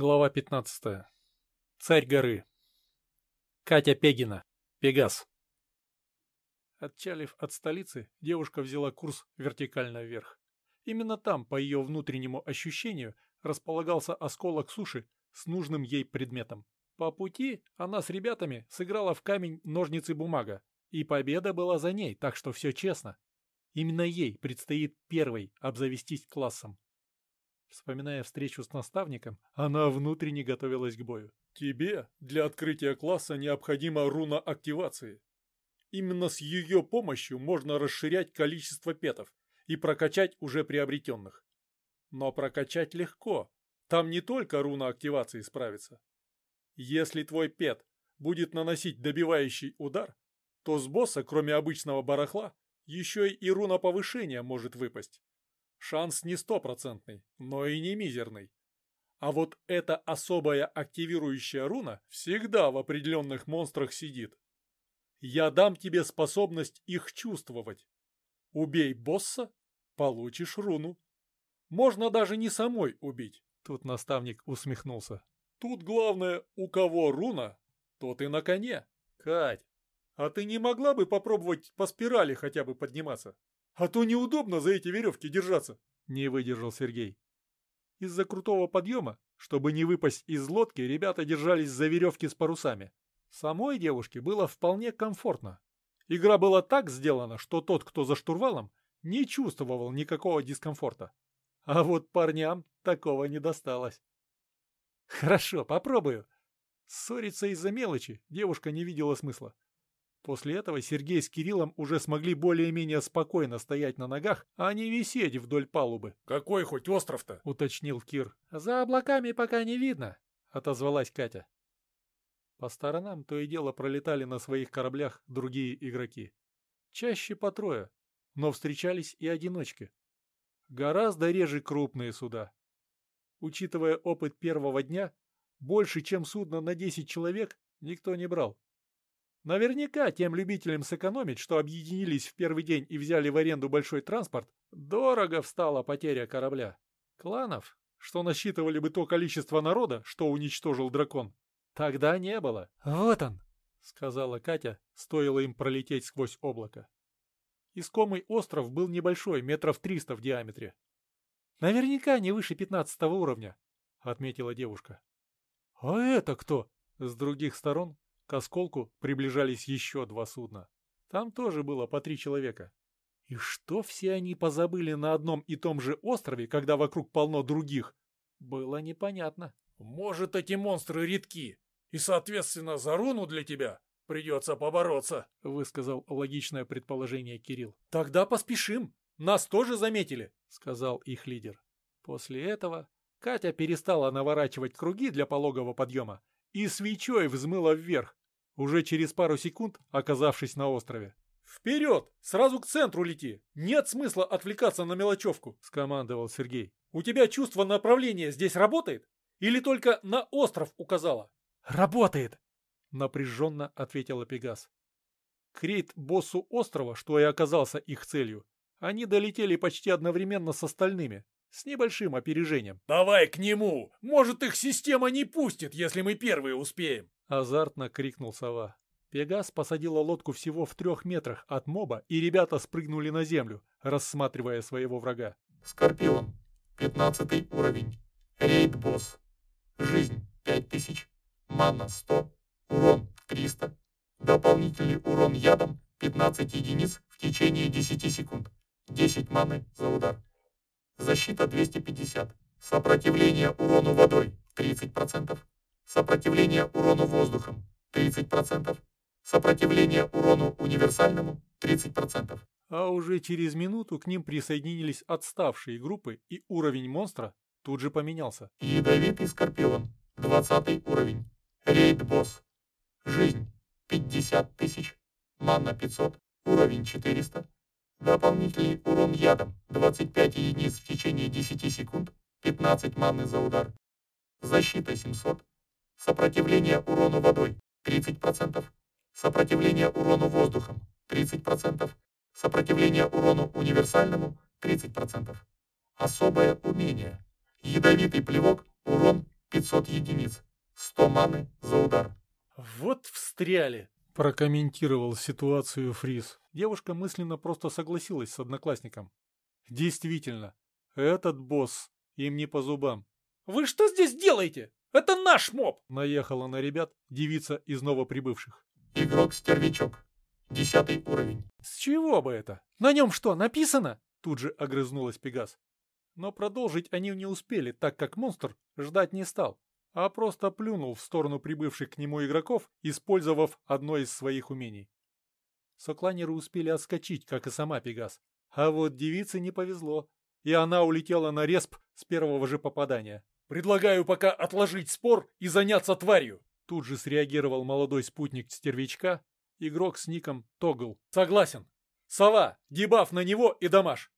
Глава 15. Царь горы. Катя Пегина. Пегас. Отчалив от столицы, девушка взяла курс вертикально вверх. Именно там, по ее внутреннему ощущению, располагался осколок суши с нужным ей предметом. По пути она с ребятами сыграла в камень ножницы бумага, и победа была за ней, так что все честно. Именно ей предстоит первой обзавестись классом. Вспоминая встречу с наставником, она внутренне готовилась к бою. Тебе для открытия класса необходима руна активации. Именно с ее помощью можно расширять количество петов и прокачать уже приобретенных. Но прокачать легко. Там не только руна активации справится. Если твой пет будет наносить добивающий удар, то с босса, кроме обычного барахла, еще и руна повышения может выпасть. Шанс не стопроцентный, но и не мизерный. А вот эта особая активирующая руна всегда в определенных монстрах сидит. Я дам тебе способность их чувствовать. Убей босса, получишь руну. Можно даже не самой убить. Тут наставник усмехнулся. Тут главное, у кого руна, тот и на коне. Кать, а ты не могла бы попробовать по спирали хотя бы подниматься? А то неудобно за эти веревки держаться. Не выдержал Сергей. Из-за крутого подъема, чтобы не выпасть из лодки, ребята держались за веревки с парусами. Самой девушке было вполне комфортно. Игра была так сделана, что тот, кто за штурвалом, не чувствовал никакого дискомфорта. А вот парням такого не досталось. Хорошо, попробую. Ссориться из-за мелочи девушка не видела смысла. После этого Сергей с Кириллом уже смогли более-менее спокойно стоять на ногах, а не висеть вдоль палубы. «Какой хоть остров-то?» — уточнил Кир. «За облаками пока не видно», — отозвалась Катя. По сторонам то и дело пролетали на своих кораблях другие игроки. Чаще по трое, но встречались и одиночки. Гораздо реже крупные суда. Учитывая опыт первого дня, больше, чем судно на 10 человек, никто не брал. Наверняка тем любителям сэкономить, что объединились в первый день и взяли в аренду большой транспорт, дорого встала потеря корабля. Кланов, что насчитывали бы то количество народа, что уничтожил дракон, тогда не было. «Вот он!» — сказала Катя, стоило им пролететь сквозь облако. Искомый остров был небольшой, метров триста в диаметре. «Наверняка не выше пятнадцатого уровня», — отметила девушка. «А это кто?» С других сторон к осколку приближались еще два судна. Там тоже было по три человека. И что все они позабыли на одном и том же острове, когда вокруг полно других, было непонятно. «Может, эти монстры редки, и, соответственно, за руну для тебя придется побороться», — высказал логичное предположение Кирилл. «Тогда поспешим, нас тоже заметили», — сказал их лидер. После этого Катя перестала наворачивать круги для пологого подъема и свечой взмыла вверх, уже через пару секунд оказавшись на острове. «Вперед! Сразу к центру лети! Нет смысла отвлекаться на мелочевку!» – скомандовал Сергей. «У тебя чувство направления здесь работает? Или только на остров указала?» «Работает!» – напряженно ответила Пегас. Крейт боссу острова, что и оказался их целью, они долетели почти одновременно с остальными, с небольшим опережением. «Давай к нему! Может, их система не пустит, если мы первые успеем!» Азартно крикнул сова. Пегас посадила лодку всего в трех метрах от моба, и ребята спрыгнули на землю, рассматривая своего врага. Скорпион. Пятнадцатый уровень. Рейд-босс. Жизнь. Пять тысяч. Мана. Сто. Урон. Триста. Дополнительный урон ядом. 15 единиц в течение 10 секунд. 10 маны за удар. Защита 250. Сопротивление урону водой 30%. Сопротивление урону воздухом 30%. Сопротивление урону универсальному 30%. А уже через минуту к ним присоединились отставшие группы, и уровень монстра тут же поменялся. Ядовитый скорпион, 20 уровень. Рейд-босс. Жизнь, 50 тысяч. Мана 500, уровень 400. Дополнительный урон ядом, 25 единиц в течение 10 секунд, 15 маны за удар. Защита 700. Сопротивление урону водой 30%. Сопротивление урону воздухом 30%. Сопротивление урону универсальному 30%. Особое умение. Ядовитый плевок, урон 500 единиц. 100 маны за удар. Вот встряли, прокомментировал ситуацию Фрис. Девушка мысленно просто согласилась с одноклассником. Действительно, этот босс им не по зубам. «Вы что здесь делаете? Это наш моб!» Наехала на ребят девица из новоприбывших. Игрок-стервячок. Десятый уровень. С чего бы это? На нем что, написано? Тут же огрызнулась Пегас. Но продолжить они не успели, так как монстр ждать не стал, а просто плюнул в сторону прибывших к нему игроков, использовав одно из своих умений. Сокланеры успели отскочить, как и сама Пегас. А вот девице не повезло, и она улетела на респ с первого же попадания. «Предлагаю пока отложить спор и заняться тварью!» Тут же среагировал молодой спутник стервячка, игрок с ником Тогл. «Согласен. Сова, дебаф на него и дамаш.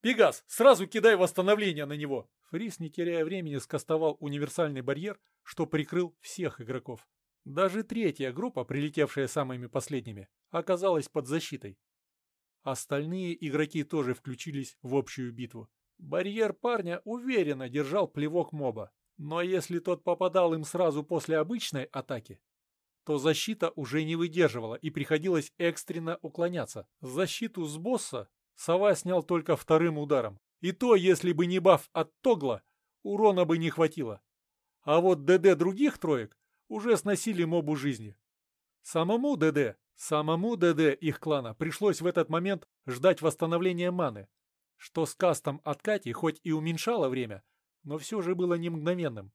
Пегас, сразу кидай восстановление на него!» Фрис, не теряя времени, скостовал универсальный барьер, что прикрыл всех игроков. Даже третья группа, прилетевшая самыми последними, оказалась под защитой. Остальные игроки тоже включились в общую битву. Барьер парня уверенно держал плевок моба, но если тот попадал им сразу после обычной атаки, то защита уже не выдерживала и приходилось экстренно уклоняться. Защиту с босса Сова снял только вторым ударом, и то, если бы не баф от Тогла, урона бы не хватило. А вот ДД других троек уже сносили мобу жизни. Самому ДД, самому ДД их клана пришлось в этот момент ждать восстановления маны, что с кастом от Кати хоть и уменьшало время, но все же было не мгновенным.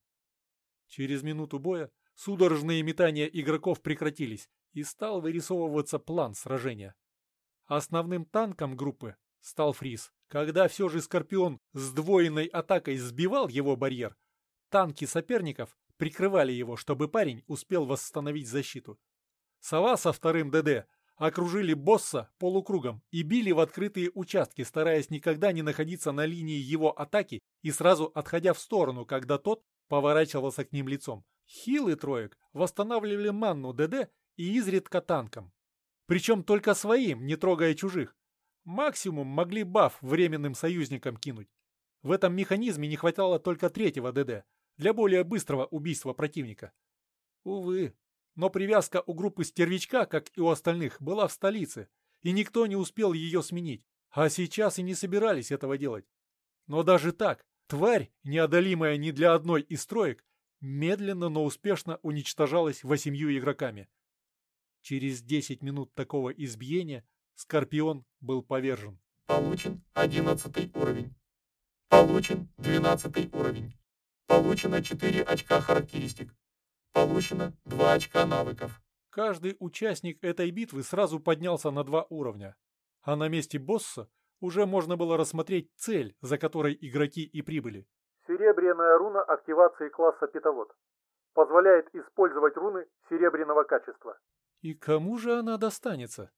Через минуту боя судорожные метания игроков прекратились, и стал вырисовываться план сражения. Основным танком группы стал Фриз. Когда все же Скорпион с двойной атакой сбивал его барьер, танки соперников прикрывали его, чтобы парень успел восстановить защиту. Сова со вторым ДД окружили босса полукругом и били в открытые участки, стараясь никогда не находиться на линии его атаки и сразу отходя в сторону, когда тот поворачивался к ним лицом. Хилы троек восстанавливали манну ДД и изредка танком. Причем только своим, не трогая чужих. Максимум могли баф временным союзникам кинуть. В этом механизме не хватало только третьего ДД для более быстрого убийства противника. Увы, но привязка у группы стервячка, как и у остальных, была в столице, и никто не успел ее сменить, а сейчас и не собирались этого делать. Но даже так, тварь, неодолимая ни для одной из строек, медленно, но успешно уничтожалась восемью игроками. Через 10 минут такого избиения Скорпион был повержен. Получен 11 уровень. Получен 12 уровень. Получено 4 очка характеристик. Получено 2 очка навыков. Каждый участник этой битвы сразу поднялся на два уровня. А на месте босса уже можно было рассмотреть цель, за которой игроки и прибыли. Серебряная руна активации класса питовод. Позволяет использовать руны серебряного качества. И кому же она достанется?